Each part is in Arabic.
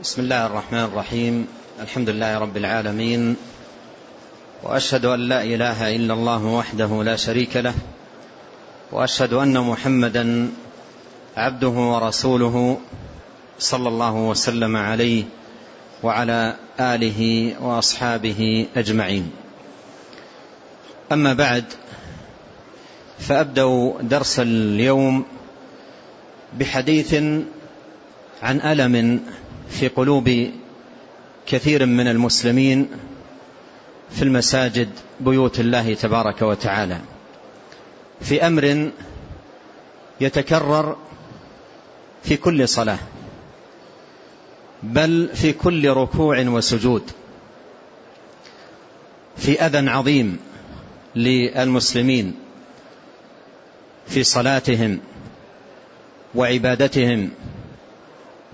بسم الله الرحمن الرحيم. الحمد لله رب العالمين. وأشهد أن لا إله إلا الله وحده لا شريك له. وأشهد أن محمدا عبده ورسوله صلى الله وسلم عليه وعلى آله وأصحابه أجمعين. أما بعد فأبدأ درس اليوم بحديث عن ألم في قلوب كثير من المسلمين في المساجد بيوت الله تبارك وتعالى. في أمر يتكرر في كل صلاة بل في كل ركوع وسجود. في أذى عظيم للمسلمين في صلاتهم وعبادتهم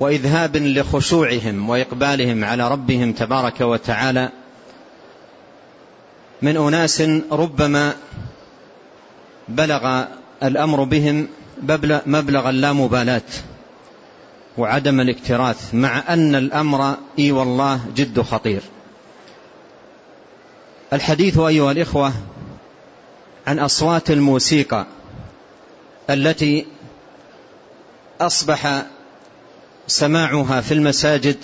وإذهاب لخشوعهم وإقبالهم على ربهم تبارك وتعالى من أناس ربما بلغ الأمر بهم مبلغ اللامبالاة وعدم الاكتراث مع أن الأمر إي والله جد خطير. الحديث أيها الإخوة عن أصوات الموسيقى التي أصبح سماعها في المساجد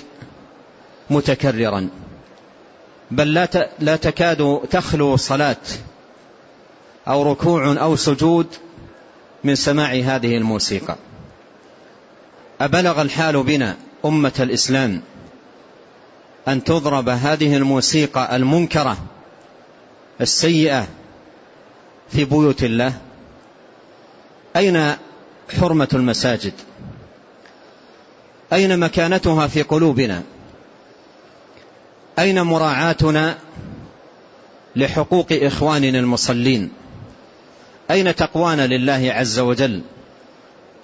متكررا. بل لا لا تكاد تخلو صلاة أو ركوع أو سجود من سماع هذه الموسيقى. أبلغ الحال بنا أمة الإسلام أن تضرب هذه الموسيقى المنكرة السيئة في بيوت الله. أين حرمة المساجد؟ أين مكانتها في قلوبنا؟ أين مراعاتنا لحقوق إخواننا المصلين؟ أين تقوانا لله عز وجل؟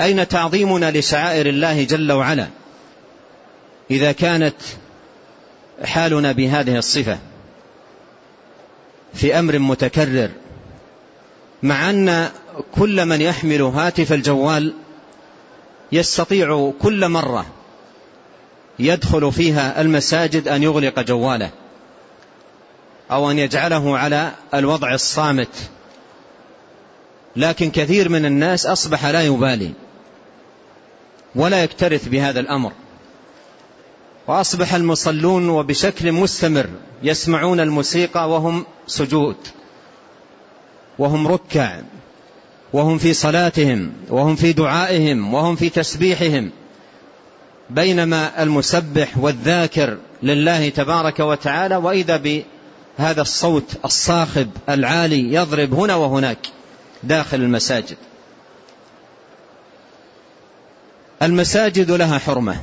أين تعظيمنا لشعائر الله جل وعلا؟ إذا كانت حالنا بهذه الصفة في أمر متكرر مع أن كل من يحمل هاتف الجوال يستطيع كل مرة يدخل فيها المساجد أن يغلق جواله أو أن يجعله على الوضع الصامت. لكن كثير من الناس أصبح لا يبالي ولا يكترث بهذا الأمر. وأصبح المصلون وبشكل مستمر يسمعون الموسيقى وهم سجود وهم ركع وهم في صلاتهم وهم في دعائهم وهم في تسبيحهم. بينما المسبح والذاكر لله تبارك وتعالى وإذا بهذا الصوت الصاخب العالي يضرب هنا وهناك داخل المساجد. المساجد لها حرمة.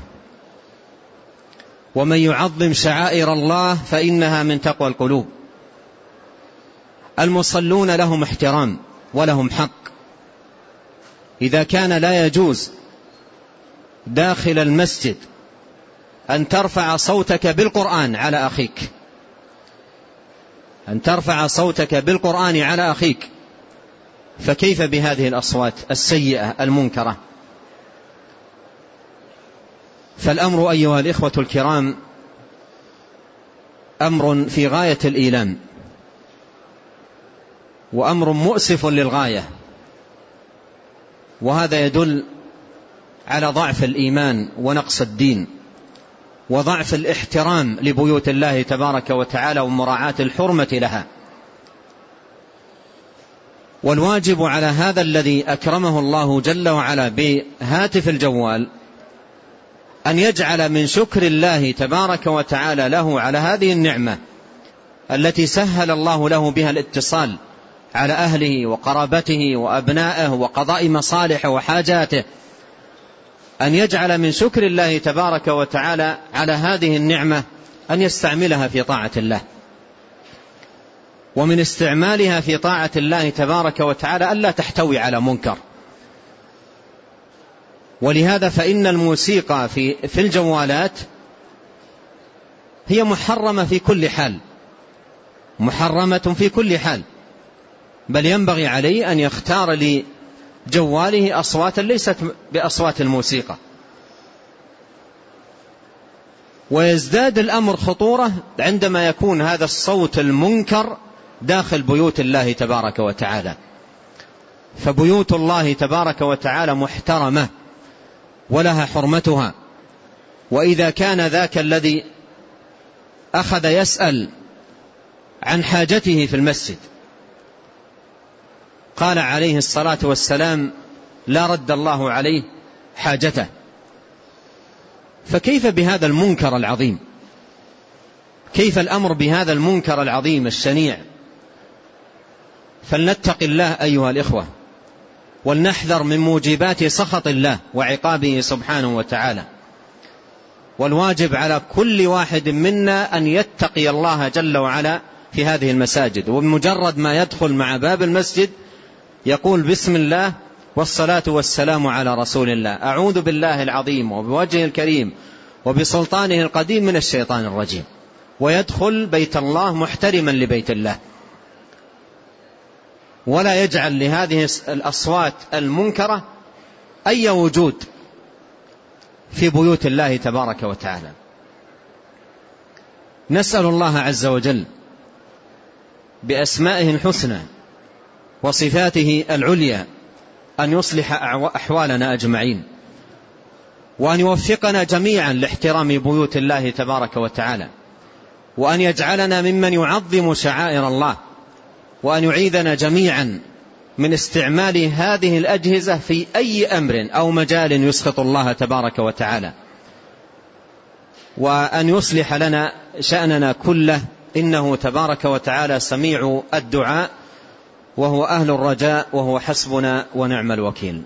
ومن يعظم شعائر الله فإنها من تقوى القلوب. المصلون لهم احترام ولهم حق. إذا كان لا يجوز داخل المسجد أن ترفع صوتك بالقرآن على أخيك. أن ترفع صوتك بالقرآن على أخيك. فكيف بهذه الأصوات السيئة المنكرة؟ فالأمر أيها الإخوة الكرام أمر في غاية الإيلام وأمر مؤسف للغاية وهذا يدل على ضعف الإيمان ونقص الدين وضعف الاحترام لبيوت الله تبارك وتعالى ومراعاة الحرمة لها. والواجب على هذا الذي أكرمه الله جل وعلا بهاتف الجوال أن يجعل من شكر الله تبارك وتعالى له على هذه النعمة التي سهل الله له بها الاتصال على أهله وقرابته وأبنائه وقضاء مصالحه وحاجاته أن يجعل من شكر الله تبارك وتعالى على هذه النعمة أن يستعملها في طاعة الله. ومن استعمالها في طاعة الله تبارك وتعالى ألا تحتوي على منكر. ولهذا فإن الموسيقى في, في الجوالات هي محرمة في كل حال. محرمة في كل حال. بل ينبغي عليه أن يختار لجواله أصواتا ليست بأصوات الموسيقى. ويزداد الأمر خطورة عندما يكون هذا الصوت المنكر داخل بيوت الله تبارك وتعالى. فبيوت الله تبارك وتعالى محترمة ولها حرمتها. وإذا كان ذاك الذي أخذ يسأل عن حاجته في المسجد قال عليه الصلاة والسلام لا رد الله عليه حاجته. فكيف بهذا المنكر العظيم؟ كيف الأمر بهذا المنكر العظيم الشنيع؟ فلنتق الله أيها الإخوة ولنحذر من موجبات سخط الله وعقابه سبحانه وتعالى. والواجب على كل واحد منا أن يتقي الله جل وعلا في هذه المساجد. وبمجرد ما يدخل مع باب المسجد يقول بسم الله والصلاة والسلام على رسول الله. أعوذ بالله العظيم وبوجهه الكريم وبسلطانه القديم من الشيطان الرجيم. ويدخل بيت الله محترما لبيت الله. ولا يجعل لهذه الأصوات المنكرة أي وجود في بيوت الله تبارك وتعالى. نسأل الله عز وجل بأسمائه الحسنى وصفاته العليا أن يصلح أحوالنا أجمعين وأن يوفقنا جميعا لاحترام بيوت الله تبارك وتعالى وأن يجعلنا ممن يعظم شعائر الله وأن يعيذنا جميعا من استعمال هذه الأجهزة في أي أمر أو مجال يسخط الله تبارك وتعالى. وأن يصلح لنا شأننا كله إنه تبارك وتعالى سميع الدعاء وهو أهل الرجاء وهو حسبنا ونعم الوكيل.